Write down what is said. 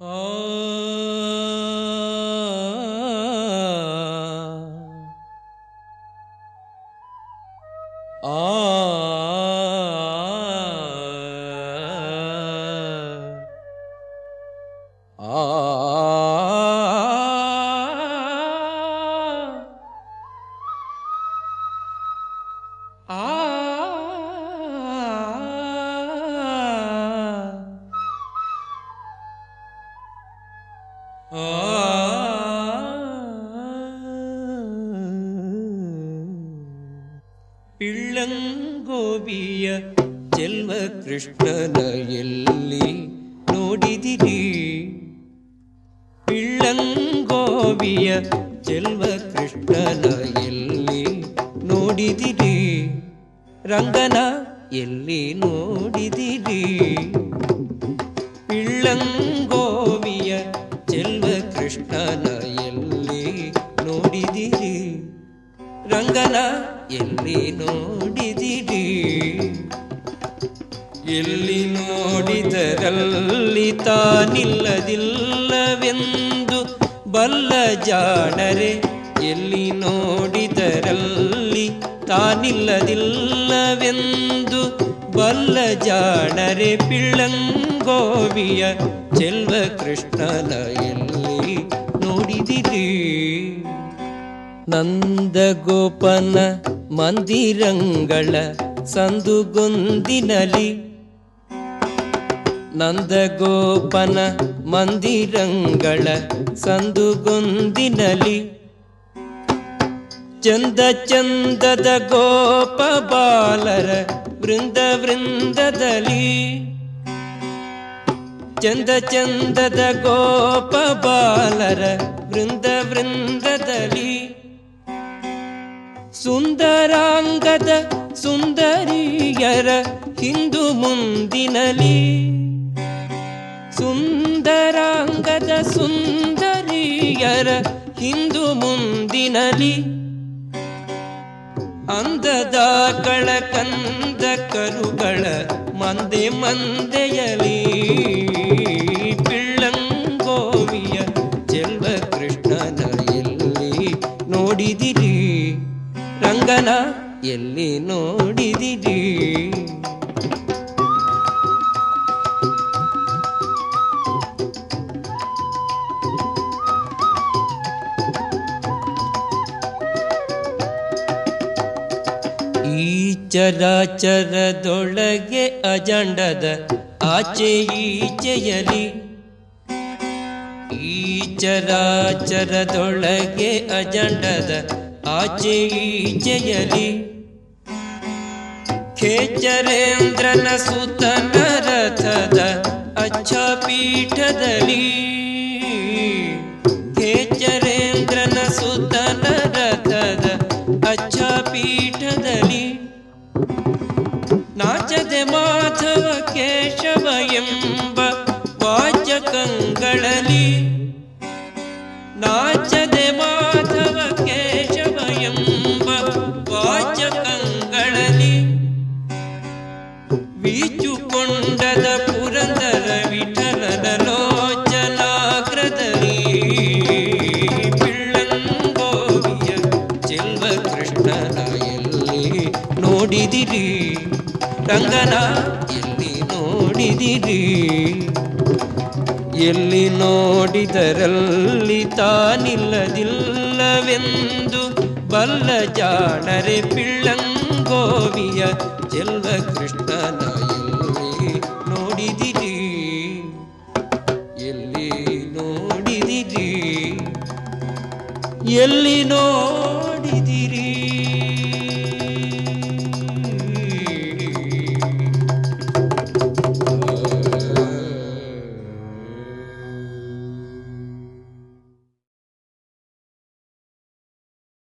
आ ಪಿಳ್ಳಂಗೋವಿಯ ಚೆಲ್ವ ಕೃಷ್ಣನ ಎಲ್ಲಿ ನೋಡಿದಿರಿ? ಪಿಳ್ಳಂಗೋಬಿಯ ಚೆಲ್ವ ಕೃಷ್ಣನ ಎಲ್ಲಿ ನೋಡಿದಿರಿ? ರಂಗನ ಎಲ್ಲಿ ನೋಡಿದಿರಿ? ಪಿಳ್ಳಂಗೋವಿಯ ಎಲ್ಲಿ ನೋಡಿದರಲ್ಲಿ ತಾನಿಲ್ಲದಿಲ್ಲವೆಂದು ಬಲ್ಲ ಜಾಣರೆ, ಎಲ್ಲಿ ನೋಡಿದರಲ್ಲಿ ತಾನಿಲ್ಲದಿಲ್ಲವೆಂದು ಬಲ್ಲ ಜಾಣರೆ, ಪಿಳ್ಳಂಗೋವಿಯ ಚೆಲ್ವ ಕೃಷ್ಣನ ಎಲ್ಲಿ ನೋಡಿದಿರಿ? ನಂದಗೋಪನ ಮಂದಿರಂಗಳ ಸಂದುಗೊಂದಿನಲಿ ನಂದಗೋಪನ ಮಂದಿರಂಗಳ ಸಂದುಗೊಂದಿನಲಿ. ಚಂದ ಚಂದದ ಗೋಪ ಬಾಲರ ವೃಂದ ವೃಂದದಲ್ಲಿ. ಚಂದ ಚಂದದ ಗೋಪ ಬಾಲರ ವೃಂದ ವೃಂದದಲ್ಲಿ. ಸುಂದರಾಂಗದ ಸುಂದರಿಯರ ಹಿಂದು ಮುಂದಿನಲಿ. ಸುಂದರಿಯರ ಹಿಂದು ಮುಂದಿನಲಿ ಅಂದದ ಕಳ ಕಂದ ಕರುಗಳ ಮಂದೆ ಮಂದೆಯಲಿ ಪಿಳ್ಳಂಗೋವಿಯ ಚೆಲ್ವ ಕೃಷ್ಣನ ಎಲ್ಲಿ ನೋಡಿದಿರಿ ರಂಗನ ಎಲ್ಲಿ ನೋಡಿದಿರಿ ಚರಾಚರದೊಳಗೆ ಅಜಂಡದ ಆಚೆ ಈಚೆಯಲಿ ಈ ಚರಾಚರದೊಳಗೆ ಅಜಂಡದ ಆಚೆ ಈಚೆಯಲಿ ಖೇಚರೇಂದ್ರನ ಸುತನ ರಥದ ಅಚ್ಚ ಪೀಠದಲ್ಲಿ ವಾಚಕಂಗಳಲ್ಲಿ ನಾಚದೆ ಮಾಧವ ಕೇಶವ ಎಂಬ ವಾಚಕಂಗಳಲ್ಲಿ ವೀಚುಕೊಂಡದ ಪುರಂದರ ವಿಠಲನ ಲೋಚನಾಗ್ರದಲ್ಲಿ ಪಿಳ್ಳಂಗೋವಿಯ ಚೆಲ್ವ ಕೃಷ್ಣನ ಎಲ್ಲಿ ನೋಡಿದಿರಿ ರಂಗನ ಎಲ್ಲಿ ನೋಡಿದಿರಿ ಎಲ್ಲಿ ನೋಡಿದರಲ್ಲಿ ತಾನಿಲ್ಲದಿಲ್ಲವೆಂದು ಬಲ್ಲ ಜಾಣರೆ ಪಿಳ್ಳಂಗೋವಿಯ ಚೆಲ್ವ ಕೃಷ್ಣನ ಎಲ್ಲಿ ನೋಡಿದಿರಿ. ಎಲ್ಲಿ ನೋಡಿದಿರಿ? ಎಲ್ಲಿ ನೋ